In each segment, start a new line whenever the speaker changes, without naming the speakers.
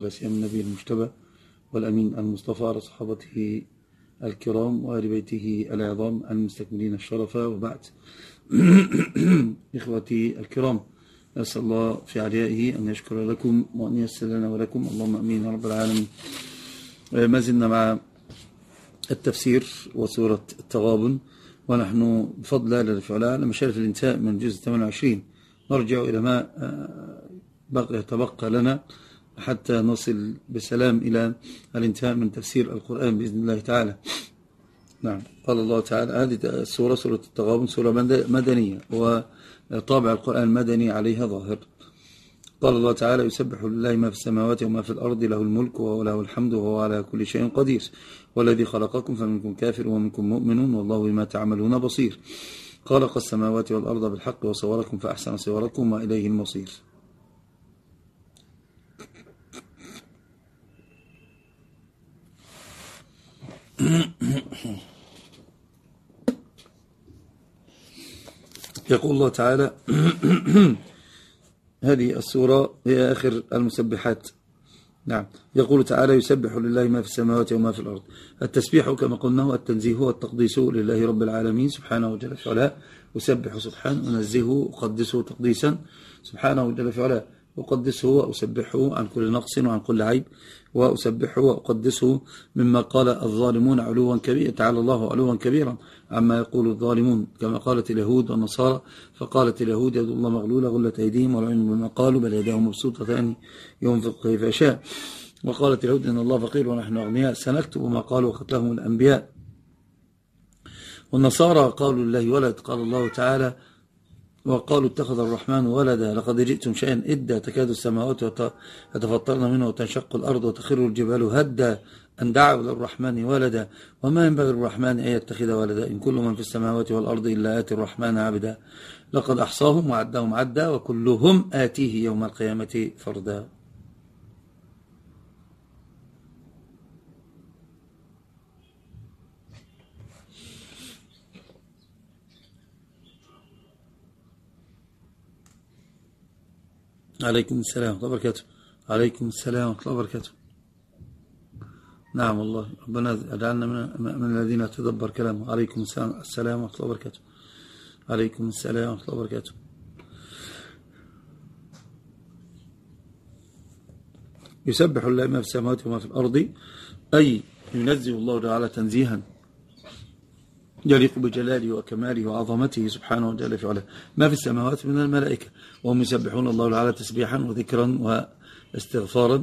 لا سيما النبي المجتبى والأمين المصطفى على صحابته الكرام وآل بيته العظام المستكملين الشرف وبعد إخوتي الكرام أسأل الله في عليائه أن يشكر لكم وأن يسر لنا ولكم اللهم أمين رب العالمين آه، ما زلنا مع التفسير وسورة التغابن ونحن بفضل الله جل وعلا على مشارف الانتهاء من الجزء 28 نرجع إلى ما آه، تبقى لنا حتى نصل بسلام إلى الانتهاء من تفسير القرآن بإذن الله تعالى نعم قال الله تعالى هذه السورة سورة التغابن سورة مدنية وطابع القرآن مدني عليها ظاهر قال الله تعالى يسبح لله ما في السماوات وما في الأرض له الملك وله الحمد وهو على كل شيء قدير والذي خلقكم فمنكم كافر ومنكم مؤمن والله بما تعملون بصير خلق السماوات والأرض بالحق وصوركم فأحسن صوركم وإليه المصير يقول الله تعالى هذه السورة هي آخر المسبحات نعم يقول تعالى يسبح لله ما في السماوات وما في الأرض التسبيح كما قلنا هو التنزيه والتقديس لله رب العالمين سبحانه وجل يسبح أسبح سبحانه أنزهه أقدسه تقديسا سبحانه وجل أقدسه وأسبحه عن كل نقص وعن كل عيب وأسبحه وأقدسه مما قال الظالمون علوا كبيرا تعالى الله علوا كبيرا عما يقول الظالمون كما قالت اليهود والنصارى فقالت اليهود يد الله مغلولة غلت أيديهم والعلم بما قالوا بل يداه مبسوطتان ينفق كيف يشاء وقالت اليهود إن الله فقير ونحن أغنياء سنكتب ما قالوا وقتلهم الأنبياء والنصارى قالوا لله ولد قال الله تعالى وقالوا اتخذ الرحمن ولدا لقد جئتم شيئا إدا تكاد السماوات يتفطرن منه وتنشق الأرض وتخر الجبال هدا أن دعوا للرحمن ولدا وما ينبغي للرحمن أن يتخذ ولدا إن كل من في السماوات والأرض إلا آتي الرحمن عبدا لقد أحصاهم وعدهم عدا وكلهم آتيه يوم القيامة فردا عليكم السلام ورحمة الله وبركاته عليكم السلام ورحمة الله وبركاته نعم والله ربنا اجعلنا من الذين تدبر كلامه عليكم السلام ورحمة الله وبركاته عليكم السلام ورحمة الله وبركاته يسبح الله ما في السماوات وما في الأرض أي ينزه الله تعالى تنزيها يليق بجلاله وكماله وعظمته سبحانه وتعالى في علاه ما في السماوات من الملائكة وهم يسبحون الله تعالى تسبيحا وذكرا واستغفارا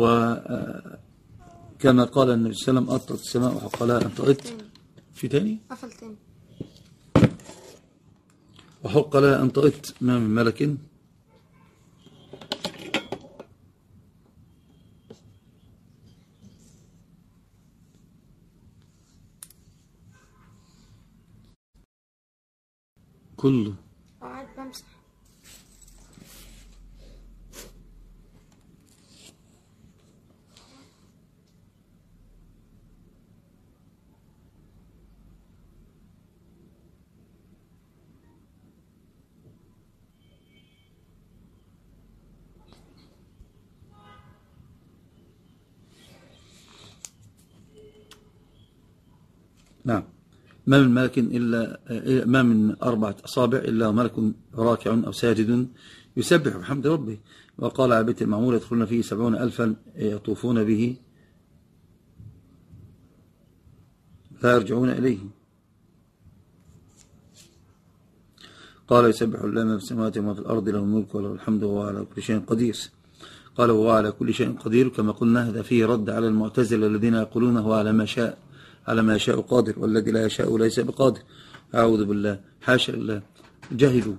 وكما آه، قال النبي صلى الله عليه وسلم أطرت السماء وحق لها أن تغط في تاني أفل تاني وحق لها أن تغط ما من ملك Kullu. Öğretmenim نعم ما من ملك إلا إيه، ما من أربعة أصابع إلا ملك راكع أو ساجد يسبح بحمد ربه وقال على بيت المعمور يدخلون فيه سبعون ألفا يطوفون به لا يرجعون إليه قال يسبح الله ما في السماوات وما في الأرض له الملك وله الحمد وهو على كل شيء قدير قال وهو على كل شيء قدير كما قلنا هذا فيه رد على المعتزلة الذين يقولون هو على ما شاء على ما يشاء قادر والذي لا يشاء ليس بقادر أعوذ بالله حاشا الله جهلوا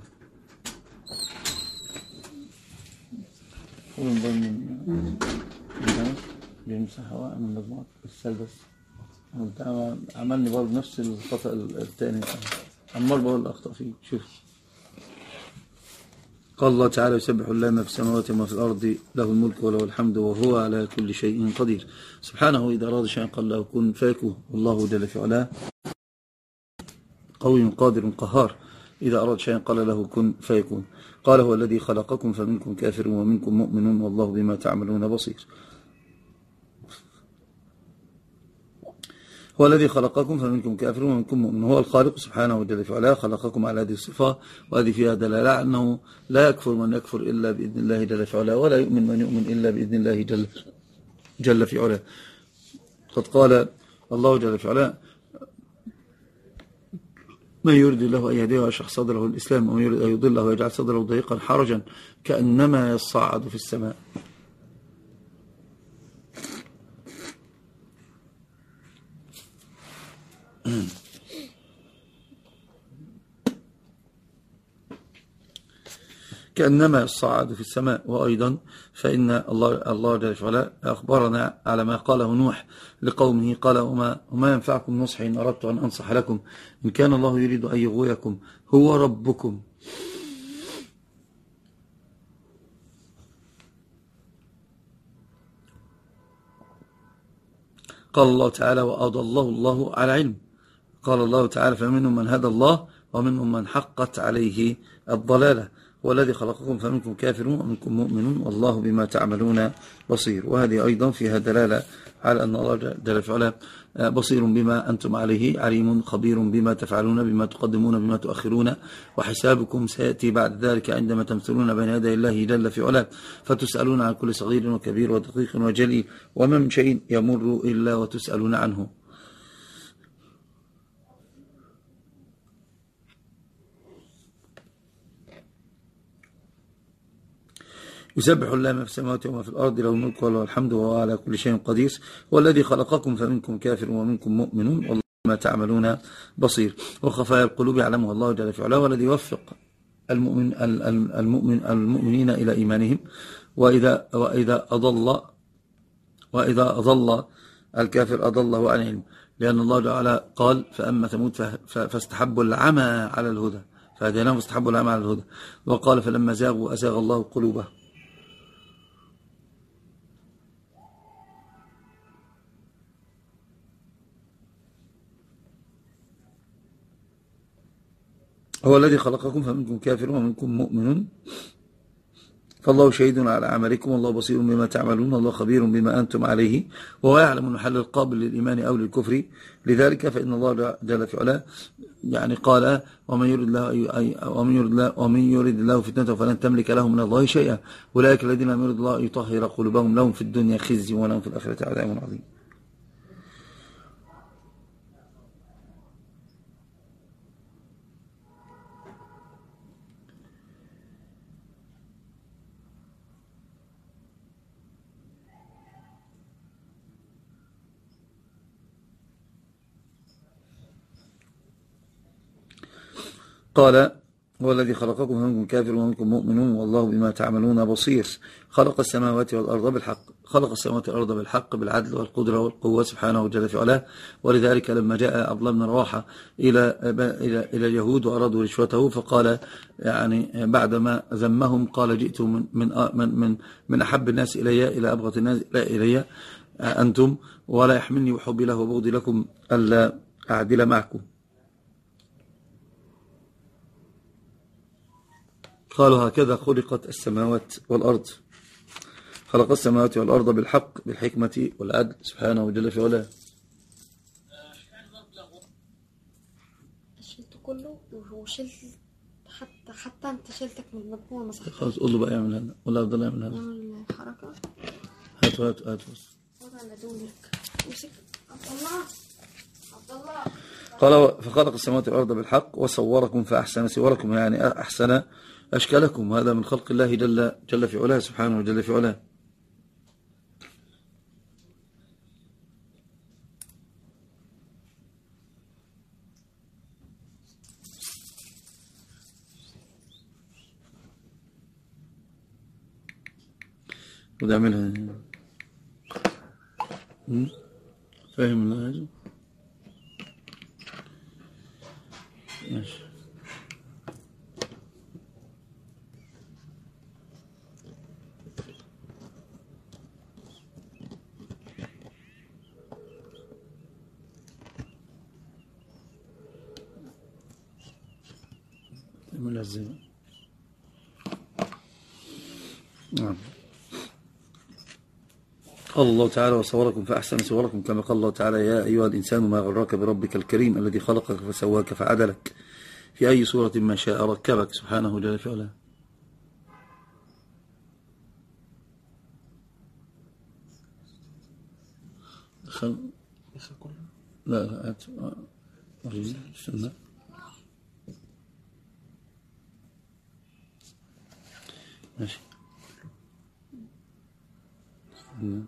بيمسح هواء من المضمار السلبس عملني برضه نفس الخطأ الثاني عمال بقول الأخطاء فيه شوف قال الله تعالى يسبح الله ما في السماوات وما في الأرض له الملك وله الحمد وهو على كل شيء قدير سبحانه إذا أراد شيئا قال له كن فيكون والله جل في علاه قوي قادر قهار إذا أراد شيئا قال له كن فيكون قال هو الذي خلقكم فمنكم كافر ومنكم مؤمن والله بما تعملون بصير هو الذي خلقكم فمنكم كافر ومنكم مؤمن هو الخالق سبحانه وجل في علاه خلقكم على هذه الصفة وهذه فيها دلالة أنه لا يكفر من يكفر إلا بإذن الله جل في علاه ولا يؤمن من يؤمن إلا بإذن الله جل, جل في علاه قد قال الله جل في علاه من يرد الله أن يهديه ويشرح صدره الإسلام ومن يرد أن يضله ويجعل صدره ضيقا حرجا كأنما يصعد في السماء كأنما صعد في السماء وأيضا فإن الله, الله جل وعلا أخبرنا على ما قاله نوح لقومه قال وما, وما ينفعكم نصحي إن أردت أن أنصح لكم إن كان الله يريد أن يغويكم هو ربكم قال الله تعالى وأضى الله الله على علم قال الله تعالى فمنهم من هدى الله ومنهم من حقت عليه الضلالة والذي خلقكم فمنكم كافر ومنكم مؤمن والله بما تعملون بصير وهذه أيضا فيها دلالة على أن الله جل وعلا آه، بصير بما أنتم عليه عليم خبير بما تفعلون بما تقدمون بما تؤخرون وحسابكم سيأتي بعد ذلك عندما تمثلون بين يدي الله جل في علا فتسألون عن كل صغير وكبير ودقيق وجلي وما من شيء يمر إلا وتسألون عنه يسبح الله ما في السماوات وما في الأرض له الملك وله الحمد وهو على كل شيء قدير والذي خلقكم فمنكم كافر ومنكم مؤمن والله ما تعملون بصير وخفايا القلوب يعلمها الله جل في علاه والذي يوفق المؤمن المؤمن المؤمنين إلى إيمانهم وإذا وإذا أضل وإذا أضل الكافر أضله عن علم لأن الله تعالى قال فأما ثمود فاستحبوا العمى على الهدى فهديناهم فاستحبوا العمى على الهدى وقال فلما زاغوا أزاغ الله قلوبهم هو الذي خلقكم فمنكم كافر ومنكم مؤمن فالله شهيد على عملكم والله بصير بما تعملون الله خبير بما أنتم عليه وهو يعلم محل القابل للإيمان أو للكفر لذلك فإن الله جل في علاه يعني قال ومن يرد له ومن يرد له ومن يرد له فتنته فلن تملك له من الله شيئا أولئك الذين لم يرد الله يطهر قلوبهم لهم في الدنيا خزي ولهم في الآخرة عذاب عظيم قال هو الذي خلقكم منكم كافر ومنكم مؤمنون والله بما تعملون بصير خلق السماوات والأرض بالحق خلق السماوات والأرض بالحق بالعدل والقدرة والقوة سبحانه وجل في علاه ولذلك لما جاء عبد الله بن رواحة إلى, إلى, إلى اليهود وأرادوا رشوته فقال يعني بعدما ذمهم قال جئت من, من, من, من, من أحب الناس إلي إلى أبغض الناس إلي أنتم ولا يحملني وحبي له وبغضي لكم ألا أعدل معكم قالوا هكذا خلقت السماوات والأرض خلق السماوات والأرض بالحق بالحكمة والعدل سبحانه وجل في علاه شلت كله وشلت حتى حتى انت شلتك من المجموع مسحتك خلاص قول له بقى يعمل هنا قول له الله يعمل هنا يعمل حركة هات هات هات بص عبد الله عبد الله قال فخلق السماوات والأرض بالحق وصوركم فأحسن صوركم يعني أحسن أشكالكم هذا من خلق الله جل, جل في علاه سبحانه وجل في علاه وده عملها فاهم يا ماشي لازم نعم قال الله تعالى وصوركم فأحسن صوركم كما قال الله تعالى يا أيها الإنسان ما غراك بربك الكريم الذي خلقك فسواك فعدلك في أي صورة ما شاء ركبك سبحانه جل في علاه خل... لا لا أت... أريد ماشي استنى.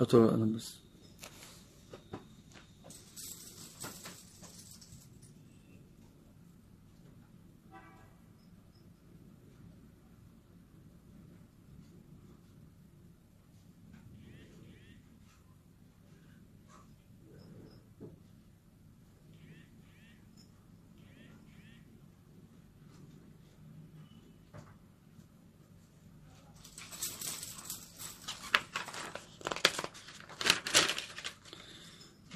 أطلع أنا بس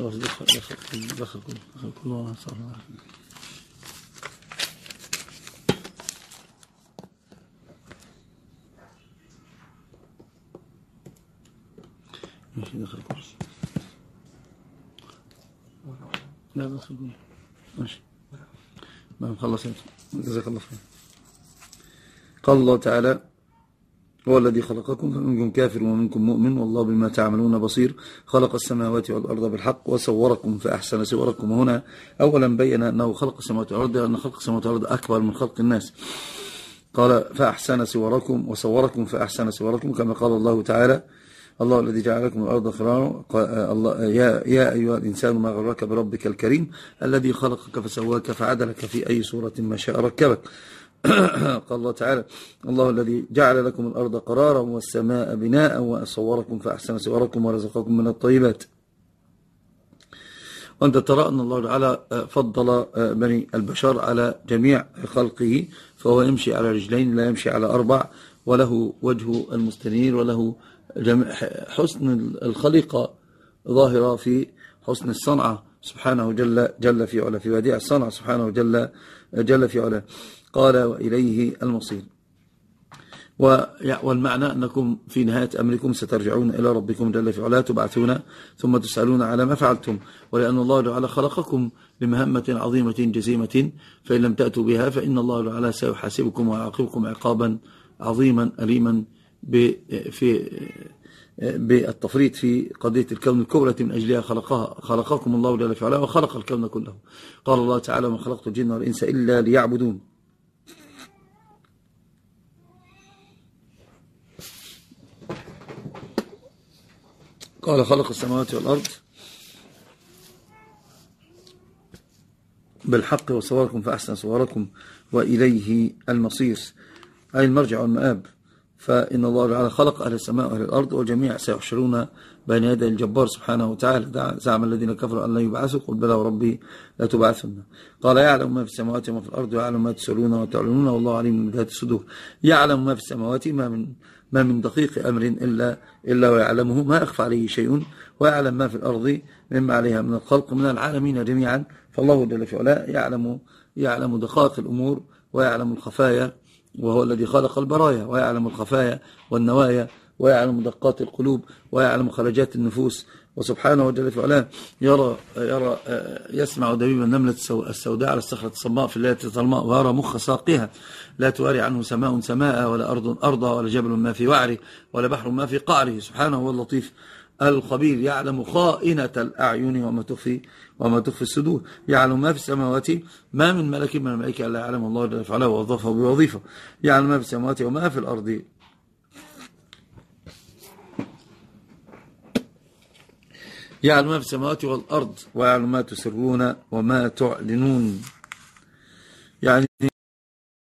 خلاص دخل دخل دخل دخل كله وانا صار ماشي دخل كله لا دخل كله ماشي ما نعم، مخلص انت جزاك الله خير قال الله تعالى هو الذي خلقكم فمنكم كافر ومنكم مؤمن والله بما تعملون بصير خلق السماوات والأرض بالحق وصوركم فأحسن صوركم هنا أولا بين أنه خلق السماوات والأرض لأن خلق السماوات والأرض أكبر من خلق الناس قال فأحسن صوركم وصوركم فأحسن صوركم كما قال الله تعالى الله الذي جعل لكم الأرض الله يا, يا أيها الإنسان ما غرك بربك الكريم الذي خلقك فسواك فعدلك في أي صورة ما شاء ركبك قال الله تعالى الله الذي جعل لكم الأرض قرارا والسماء بناء وصوركم فأحسن صوركم ورزقكم من الطيبات وأنت ترى أن الله تعالى آه، فضل آه، بني البشر على جميع خلقه فهو يمشي على رجلين لا يمشي على أربع وله وجه المستنير وله حسن الخليقة ظاهرة في حسن الصنعة سبحانه جل, جل في علا في وديع الصنعة سبحانه جل, جل في علا قال وإليه المصير والمعنى أنكم في نهاية أمركم سترجعون إلى ربكم جل في علاه تبعثون ثم تسألون على ما فعلتم ولأن الله تعالى خلقكم لمهمة عظيمة جزيمة فإن لم تأتوا بها فإن الله تعالى سيحاسبكم ويعاقبكم عقابا عظيما أليما في بالتفريط في قضية الكون الكبرى من أجلها خلقها خلقكم الله جل في علاه وخلق الكون كله قال الله تعالى ما خلقت الجن والإنس إلا ليعبدون قال خلق السماوات والأرض بالحق وصوركم فأحسن صوركم وإليه المصير أي المرجع والمآب فإن الله تعالى خلق أهل السماء وأهل الأرض والجميع سيحشرون بين يدي الجبار سبحانه وتعالى زعم الذين كفروا أن لا يبعثوا قل بلى وربي لا تبعثن قال يعلم ما في السماوات وما في الأرض ويعلم ما تسرون وتعلنون والله عليم بذات الصدور يعلم ما في السماوات ما من ما من دقيق أمر إلا, إلا ويعلمه ما أخفى عليه شيء ويعلم ما في الأرض مما عليها من الخلق من العالمين جميعا فالله جل في علاه يعلم, يعلم دقائق الأمور ويعلم الخفايا وهو الذي خلق البرايا ويعلم الخفايا والنوايا ويعلم دقات القلوب ويعلم خلجات النفوس وسبحانه وجل في علاه يرى, يرى يسمع دبيب النملة السوداء على الصخرة الصماء في الليلة الظلماء ويرى مخ ساقها لا تواري عنه سماء سماء ولا أرض أرضا ولا جبل ما في وعره ولا بحر ما في قعره سبحانه هو اللطيف الخبير يعلم خائنة الأعين وما تخفي وما تخفي الصدور يعلم ما في السماوات ما من ملك من الملائكة إلا يعلم الله جل وعلا ووظفه بوظيفة يعلم ما في السماوات وما في الأرض يعلم ما في السماوات والأرض ويعلم ما تسرون وما تعلنون يعني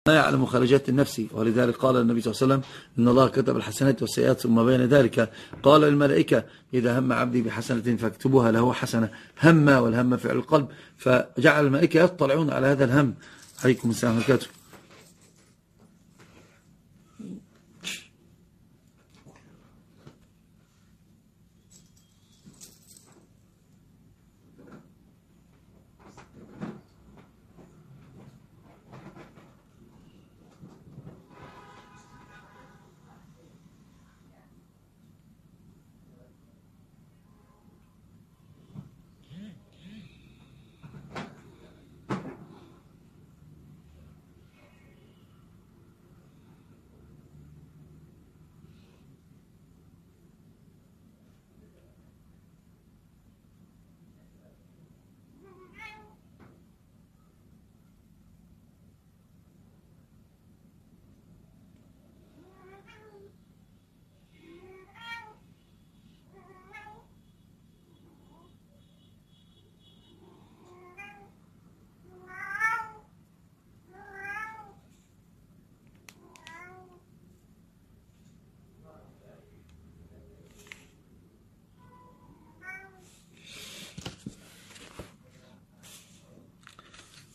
ما يعلم خارجات النفس ولذلك قال النبي صلى الله عليه وسلم إن الله كتب الحسنات والسيئات ثم بين ذلك قال للملائكة إذا هم عبدي بحسنة فاكتبوها له حسنة هم والهم فعل القلب فجعل الملائكة يطلعون على هذا الهم عليكم السلام عليكم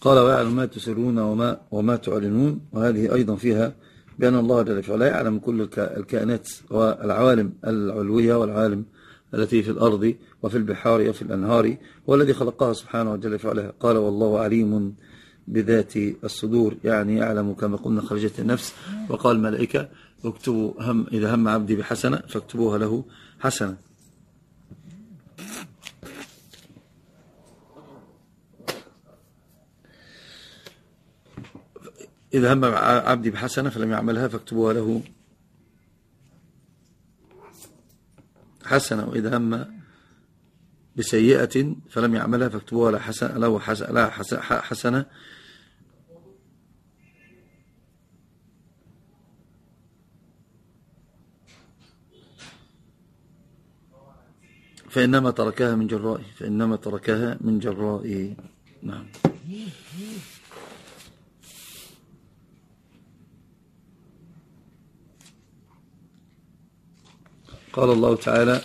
قال ويعلم ما تسرون وما, وما تعلنون وهذه أيضا فيها بأن الله جل وعلا يعلم كل الكائنات والعوالم العلوية والعالم التي في الأرض وفي البحار وفي الأنهار والذي خلقها سبحانه وتعالى وعلا قال والله عليم بذات الصدور يعني يعلم كما قلنا خرجة النفس وقال الملائكة اكتبوا هم إذا هم عبدي بحسنة فاكتبوها له حسنة إذا هم عبدي بحسنة فلم يعملها فاكتبوها له حسنة وإذا هم بسيئة فلم يعملها فاكتبوها له حسنة, له حسنة, حسنة فإنما تركها من جرائه فإنما تركها من جرائه نعم قال الله تعالى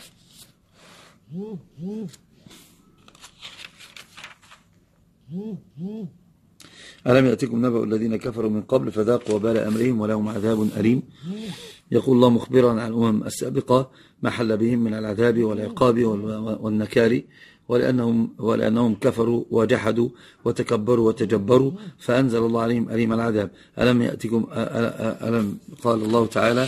ألم يأتكم نبأ الذين كفروا من قبل فذاقوا وبال أمرهم ولهم عذاب أليم يقول الله مخبرا عن الأمم السابقة ما حل بهم من العذاب والعقاب والنكار ولأنهم, ولأنهم كفروا وجحدوا وتكبروا وتجبروا فأنزل الله عليهم أليم العذاب ألم يأتكم ألم قال الله تعالى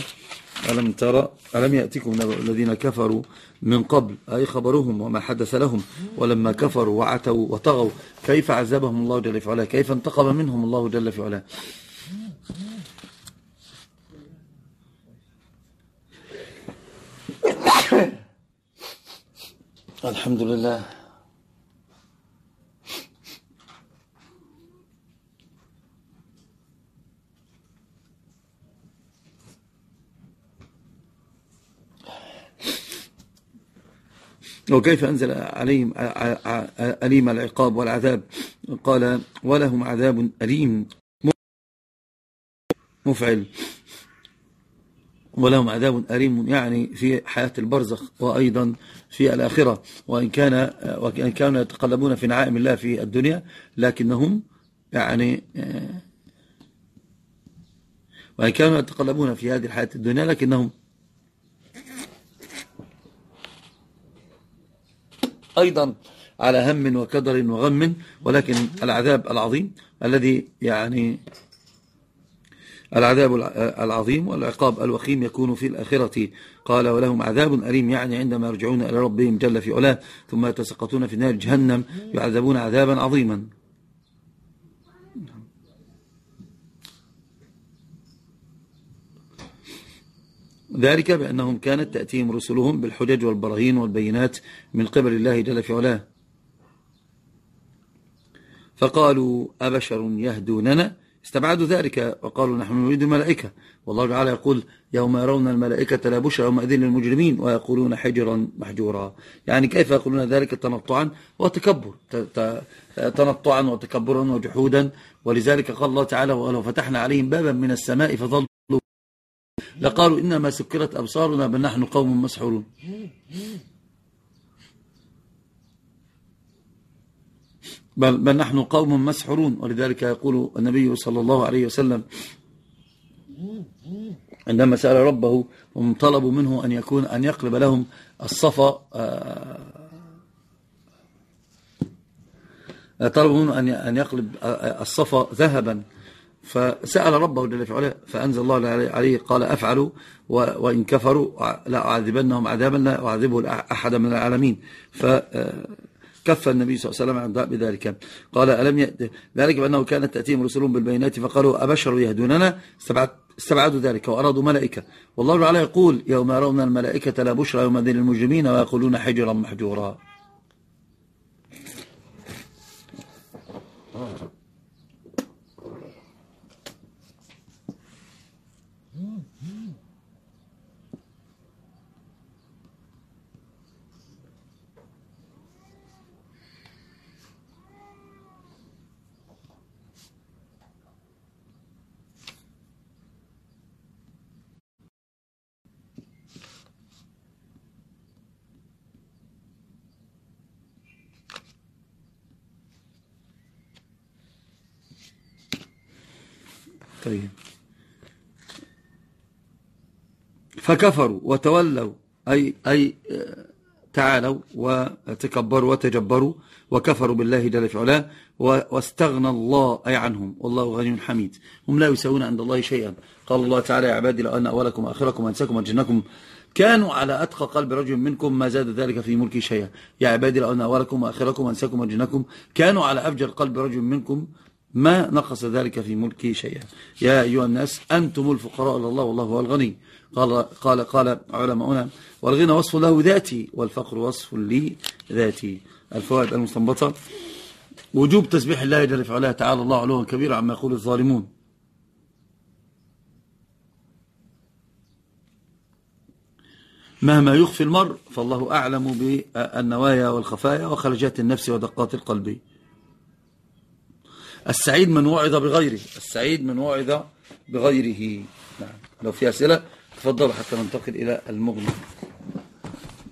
ألم ترى ألم يأتيكم الذين كفروا من قبل أي خبرهم وما حدث لهم ولما كفروا وعتوا وطغوا كيف عذبهم الله جل في علاه كيف انتقم منهم الله جل في علاه الحمد لله وكيف أنزل عليهم أليم العقاب والعذاب قال ولهم عذاب أليم مفعل ولهم عذاب أليم يعني في حياة البرزخ وأيضا في الآخرة وإن كان وإن كانوا يتقلبون في نعائم الله في الدنيا لكنهم يعني آه، وإن كانوا يتقلبون في هذه الحياة الدنيا لكنهم أيضا على هم وكدر وغم ولكن العذاب العظيم الذي يعني العذاب العظيم والعقاب الوخيم يكون في الآخرة قال ولهم عذاب أليم يعني عندما يرجعون إلى ربهم جل في علاه ثم يتسقطون في نار جهنم يعذبون عذابا عظيما ذلك بأنهم كانت تأتيهم رسلهم بالحجج والبراهين والبينات من قبل الله جل في علاه فقالوا أبشر يهدوننا استبعدوا ذلك وقالوا نحن نريد الملائكة والله تعالى يقول يوم يرون الملائكة لا يوم أذن للمجرمين ويقولون حجرا محجورا يعني كيف يقولون ذلك تنطعا وتكبر تنطعا وتكبرا وجحودا ولذلك قال الله تعالى ولو فتحنا عليهم بابا من السماء فظلوا لقالوا إنما سكرت أبصارنا بل نحن قوم مسحورون بل, بل نحن قوم مسحورون ولذلك يقول النبي صلى الله عليه وسلم عندما سأل ربه هم طلبوا منه أن يكون أن يقلب لهم الصفا آه، طلبوا منه أن يقلب آه، آه، الصفا ذهبا فسأل ربه جل في علاه فأنزل الله عليه قال أفعلوا وإن كفروا لا أعذبنهم عذابا لا أعذبه أحد من العالمين فكف آه، النبي صلى الله عليه وسلم عن بذلك قال ألم يأتي ذلك بأنه كانت تأتيهم رسلهم بالبينات فقالوا أبشر يهدوننا استبعدوا ذلك وأرادوا ملائكة والله تعالى يقول يوم يرون الملائكة لا بشرى يوم ذي المجرمين ويقولون حجرا محجورا طيب فكفروا وتولوا أي, أي آه، تعالوا وتكبروا وتجبروا وكفروا بالله جل في علاه واستغنى الله أي عنهم والله غني حميد هم لا يسوون عند الله شيئا قال الله تعالى يا عبادي لو أن أولكم وآخركم وأنساكم وجنكم كانوا على أتقى قلب رجل منكم ما زاد ذلك في ملكي شيئا يا عبادي لو أن أولكم وآخركم وأنساكم وجنكم كانوا على أفجر قلب رجل منكم ما نقص ذلك في ملكي شيئا يا أيها الناس أنتم الفقراء إلى الله والله هو الغني قال, قال, قال علماؤنا والغنى وصف له ذاتي والفقر وصف لي ذاتي الفوائد المستنبطة وجوب تسبيح الله جل وعلا تعالى الله علوه كبير عما يقول الظالمون مهما يخفي المرء فالله أعلم بالنوايا والخفايا وخلجات النفس ودقات القلب السعيد من وعظ بغيره السعيد من وعظ بغيره نعم لو في أسئلة تفضلوا حتى ننتقل إلى المغني